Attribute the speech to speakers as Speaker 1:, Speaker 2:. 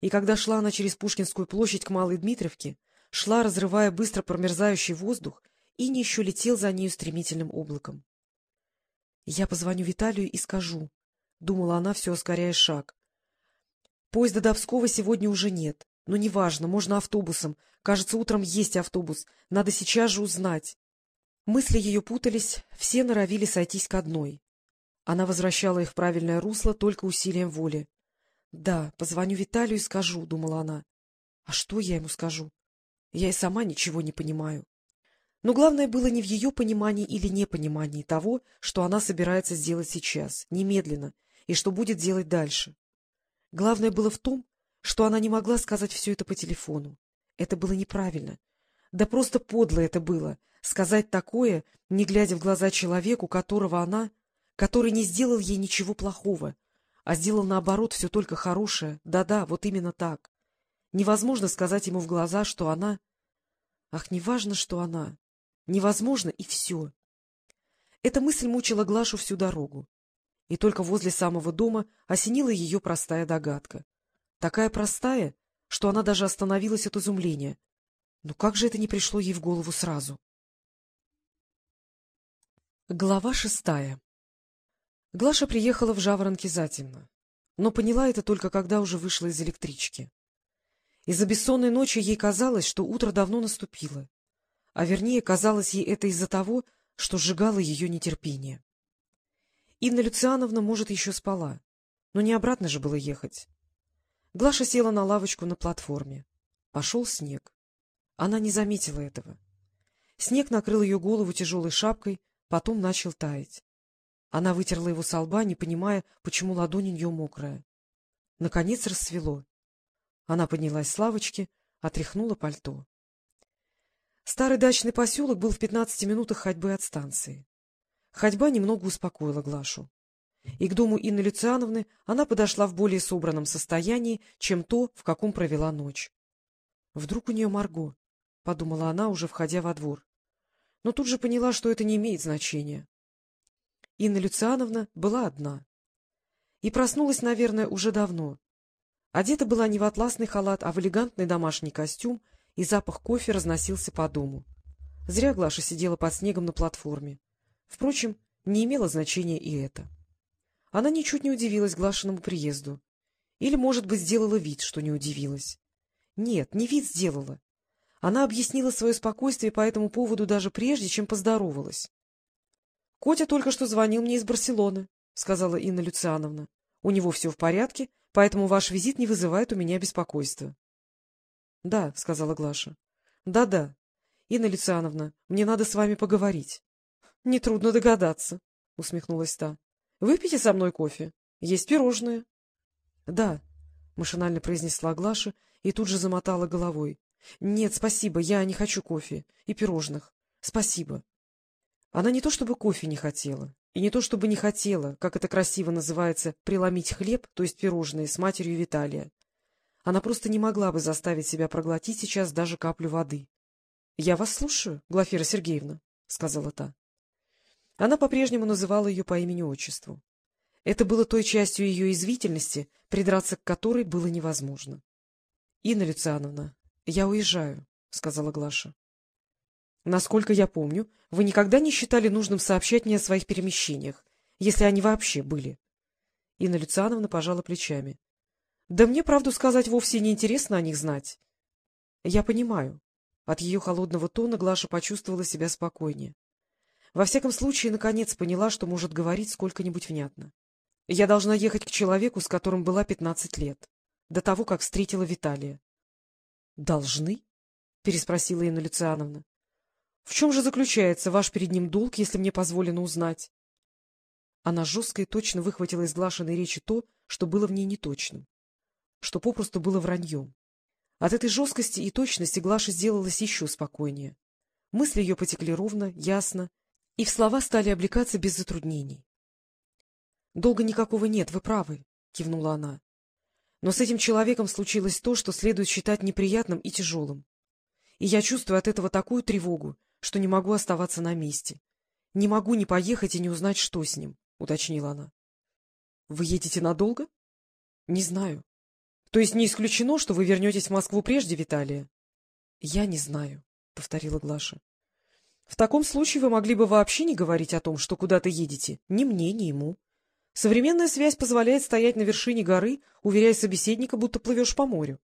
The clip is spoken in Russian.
Speaker 1: И когда шла она через Пушкинскую площадь к Малой Дмитровке, шла, разрывая быстро промерзающий воздух, и не еще летел за нею стремительным облаком. — Я позвоню Виталию и скажу, — думала она, все ускоряя шаг. — Поезда до Пскова сегодня уже нет. Но неважно, можно автобусом. Кажется, утром есть автобус. Надо сейчас же узнать. Мысли ее путались, все норовили сойтись к одной. Она возвращала их в правильное русло только усилием воли. — Да, позвоню Виталию и скажу, — думала она. — А что я ему скажу? Я и сама ничего не понимаю. Но главное было не в ее понимании или непонимании того, что она собирается сделать сейчас, немедленно, и что будет делать дальше. Главное было в том, что она не могла сказать все это по телефону. Это было неправильно. Да просто подло это было — сказать такое, не глядя в глаза человеку, которого она, который не сделал ей ничего плохого, а сделал, наоборот, все только хорошее. Да-да, вот именно так. Невозможно сказать ему в глаза, что она... Ах, неважно, что она. Невозможно, и все. Эта мысль мучила Глашу всю дорогу. И только возле самого дома осенила ее простая догадка. Такая простая, что она даже остановилась от изумления. Но как же это не пришло ей в голову сразу? Глава шестая Глаша приехала в Жаворонки затемно, но поняла это только когда уже вышла из электрички. Из-за бессонной ночи ей казалось, что утро давно наступило, а вернее, казалось ей это из-за того, что сжигало ее нетерпение. Инна Люциановна, может, еще спала, но не обратно же было ехать. Глаша села на лавочку на платформе. Пошел снег. Она не заметила этого. Снег накрыл ее голову тяжелой шапкой, потом начал таять. Она вытерла его со лба, не понимая, почему ладонь у нее мокрая. Наконец рассвело. Она поднялась с лавочки, отряхнула пальто. Старый дачный поселок был в пятнадцати минутах ходьбы от станции. Ходьба немного успокоила Глашу и к дому Инны Люциановны она подошла в более собранном состоянии, чем то, в каком провела ночь. «Вдруг у нее Марго?» — подумала она, уже входя во двор. Но тут же поняла, что это не имеет значения. Инна Люциановна была одна. И проснулась, наверное, уже давно. Одета была не в атласный халат, а в элегантный домашний костюм, и запах кофе разносился по дому. Зря Глаша сидела под снегом на платформе. Впрочем, не имело значения и это. Она ничуть не удивилась Глашиному приезду. Или, может быть, сделала вид, что не удивилась. Нет, не вид сделала. Она объяснила свое спокойствие по этому поводу даже прежде, чем поздоровалась. — Котя только что звонил мне из Барселоны, — сказала Инна Люциановна. — У него все в порядке, поэтому ваш визит не вызывает у меня беспокойства. — Да, — сказала Глаша. Да — Да-да. Инна Люциановна, мне надо с вами поговорить. — Нетрудно догадаться, — усмехнулась та. Выпейте со мной кофе. Есть пирожные. — Да, — машинально произнесла Глаша и тут же замотала головой. — Нет, спасибо, я не хочу кофе и пирожных. Спасибо. Она не то чтобы кофе не хотела, и не то чтобы не хотела, как это красиво называется, преломить хлеб, то есть пирожные, с матерью Виталия. Она просто не могла бы заставить себя проглотить сейчас даже каплю воды. — Я вас слушаю, Глафира Сергеевна, — сказала та. Она по-прежнему называла ее по имени-отчеству. Это было той частью ее извительности, придраться к которой было невозможно. — Инна Люциановна, я уезжаю, — сказала Глаша. — Насколько я помню, вы никогда не считали нужным сообщать мне о своих перемещениях, если они вообще были. Инна Люциановна пожала плечами. — Да мне, правду сказать, вовсе не интересно о них знать. — Я понимаю. От ее холодного тона Глаша почувствовала себя спокойнее. Во всяком случае, наконец поняла, что может говорить сколько-нибудь внятно. Я должна ехать к человеку, с которым была пятнадцать лет, до того, как встретила Виталия. — Должны? — переспросила Инна Люциановна. — В чем же заключается ваш перед ним долг, если мне позволено узнать? Она жестко и точно выхватила из Глашиной речи то, что было в ней неточным, что попросту было враньем. От этой жесткости и точности Глаша сделалась еще спокойнее. Мысли ее потекли ровно, ясно, и в слова стали облекаться без затруднений. — Долго никакого нет, вы правы, — кивнула она. — Но с этим человеком случилось то, что следует считать неприятным и тяжелым. И я чувствую от этого такую тревогу, что не могу оставаться на месте. Не могу не поехать и не узнать, что с ним, — уточнила она. — Вы едете надолго? — Не знаю. — То есть не исключено, что вы вернетесь в Москву прежде Виталия? — Я не знаю, — повторила Глаша. — В таком случае вы могли бы вообще не говорить о том, что куда-то едете, ни мне, ни ему. Современная связь позволяет стоять на вершине горы, уверяя собеседника, будто плывешь по морю.